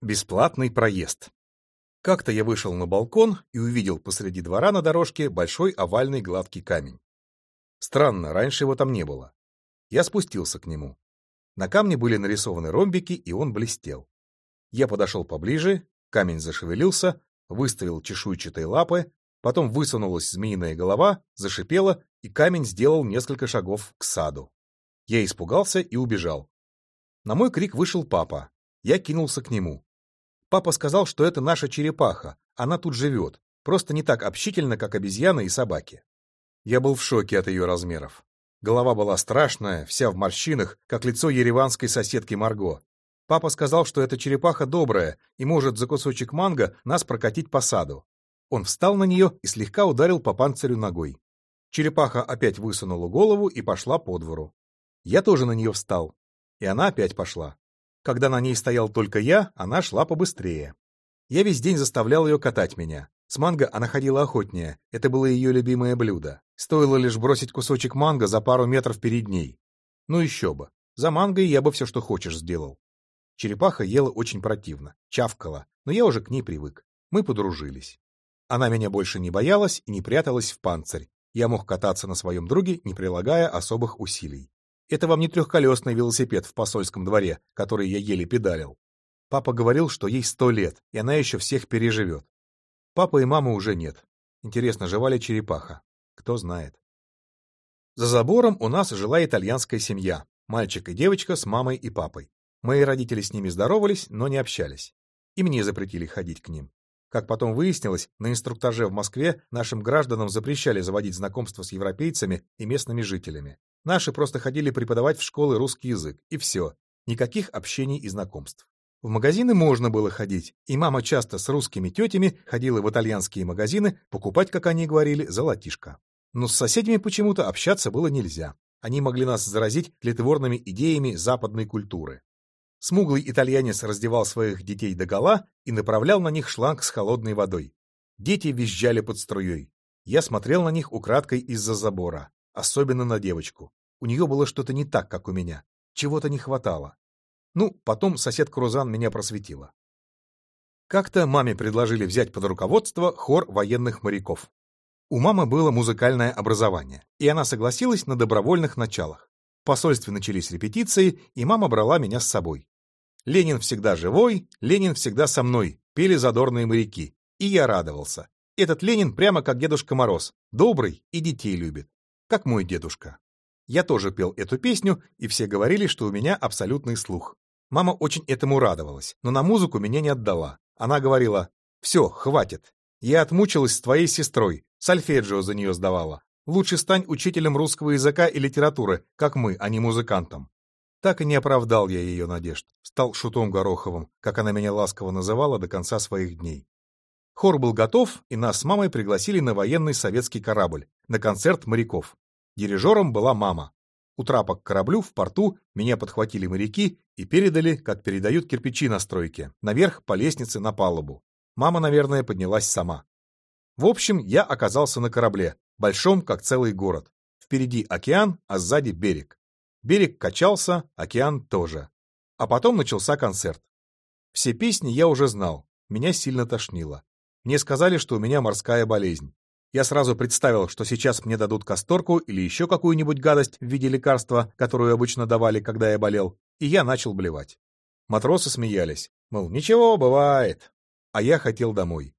Бесплатный проезд. Как-то я вышел на балкон и увидел посреди двора на дорожке большой овальный гладкий камень. Странно, раньше его там не было. Я спустился к нему. На камне были нарисованы ромбики, и он блестел. Я подошел поближе, камень зашевелился, выставил чешуйчатые лапы, потом высунулась змеиная голова, зашипела, и камень сделал несколько шагов к саду. Я испугался и убежал. На мой крик вышел папа. Я кинулся к нему. Папа сказал, что это наша черепаха, она тут живет, просто не так общительно, как обезьяны и собаки. Я был в шоке от ее размеров. Голова была страшная, вся в морщинах, как лицо ереванской соседки Марго. Папа сказал, что эта черепаха добрая и может за кусочек манго нас прокатить по саду. Он встал на нее и слегка ударил по панцирю ногой. Черепаха опять высунула голову и пошла по двору. Я тоже на нее встал, и она опять пошла. Когда на ней стоял только я, она шла побыстрее. Я весь день заставлял ее катать меня. С манго она ходила охотнее, это было ее любимое блюдо. Стоило лишь бросить кусочек манго за пару метров перед ней. Ну еще бы. За манго я бы все, что хочешь, сделал. Черепаха ела очень противно, чавкала, но я уже к ней привык. Мы подружились. Она меня больше не боялась и не пряталась в панцирь. Я мог кататься на своем друге, не прилагая особых усилий. Это вам не трехколесный велосипед в посольском дворе, который я еле педалил. Папа говорил, что ей сто лет, и она еще всех переживет. Папы и мамы уже нет. Интересно, жива ли черепаха? Кто знает. За забором у нас жила итальянская семья. Мальчик и девочка с мамой и папой. Мои родители с ними здоровались, но не общались. И мне запретили ходить к ним. Как потом выяснилось, на инструктаже в Москве нашим гражданам запрещали заводить знакомства с европейцами и местными жителями. Наши просто ходили преподавать в школы русский язык, и все. Никаких общений и знакомств. В магазины можно было ходить, и мама часто с русскими тетями ходила в итальянские магазины покупать, как они говорили, золотишко. Но с соседями почему-то общаться было нельзя. Они могли нас заразить тлетворными идеями западной культуры. Смуглый итальянец раздевал своих детей догола и направлял на них шланг с холодной водой. Дети визжали под струей. Я смотрел на них украдкой из-за забора, особенно на девочку. У нее было что-то не так, как у меня. Чего-то не хватало. Ну, потом сосед Крузан меня просветила. Как-то маме предложили взять под руководство хор военных моряков. У мамы было музыкальное образование, и она согласилась на добровольных началах. В посольстве начались репетиции, и мама брала меня с собой. «Ленин всегда живой, Ленин всегда со мной», пели задорные моряки. И я радовался. Этот Ленин прямо как Дедушка Мороз, добрый и детей любит, как мой дедушка. Я тоже пел эту песню, и все говорили, что у меня абсолютный слух. Мама очень этому радовалась, но на музыку меня не отдала. Она говорила, «Все, хватит. Я отмучилась с твоей сестрой, сольфеджио за нее сдавала. Лучше стань учителем русского языка и литературы, как мы, а не музыкантом». Так и не оправдал я ее надежд. Стал шутом Гороховым, как она меня ласково называла до конца своих дней. Хор был готов, и нас с мамой пригласили на военный советский корабль, на концерт моряков. Дирижером была мама. У трапа к кораблю в порту меня подхватили моряки и передали, как передают кирпичи на стройке, наверх по лестнице на палубу. Мама, наверное, поднялась сама. В общем, я оказался на корабле, большом, как целый город. Впереди океан, а сзади берег. Берег качался, океан тоже. А потом начался концерт. Все песни я уже знал, меня сильно тошнило. Мне сказали, что у меня морская болезнь. Я сразу представил, что сейчас мне дадут касторку или еще какую-нибудь гадость в виде лекарства, которую обычно давали, когда я болел, и я начал блевать. Матросы смеялись, мол, ничего, бывает. А я хотел домой.